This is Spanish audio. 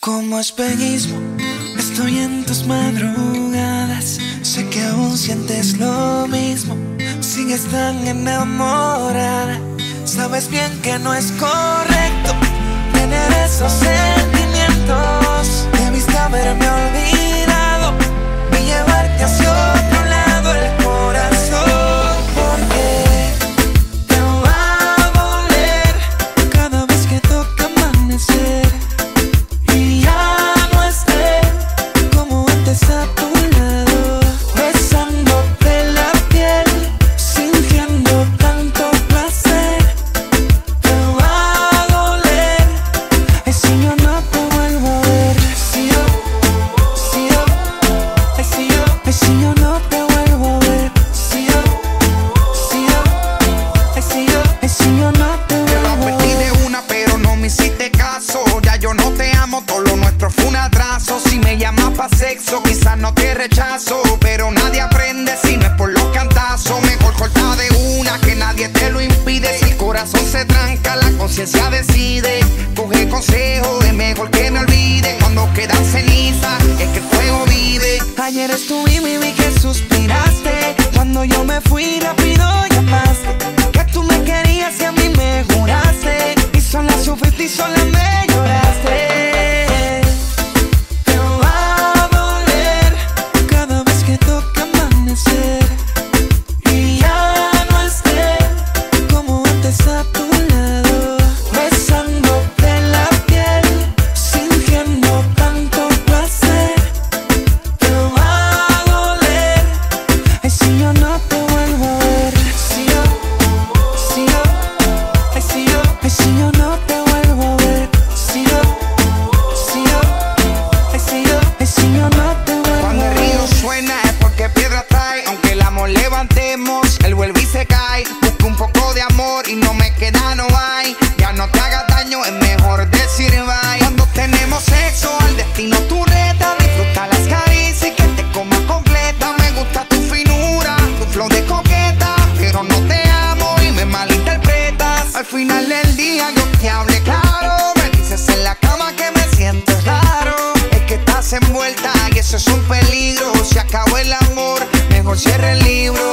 Como espejismo, estoy en tus madrugadas. Sé que aún sientes lo mismo, sigues tan enamorada. Sabes bien que no es correcto quizás no te rechazo. Pero nadie aprende si no es por los cantazos. Mejor corta de una, que nadie te lo impide. Si el corazón se tranca, la conciencia decide. Coge consejo, es mejor que me olvide. Cuando quedan cenizas, es que el fuego vive. Ayer estuve y vi que suspiraste Cuando yo me fui rápido Ya no te hagas daño, es mejor decir bye. Cuando tenemos sexo, al destino tú reta. Disfruta las caricias y que te coma completa. Me gusta tu finura, tu flow de coqueta. Pero no te amo y me malinterpretas. Al final del día yo te hablé claro. Me dices en la cama que me sientes raro. Es que estás envuelta y eso es un peligro. Se acabó el amor, mejor cierre el libro.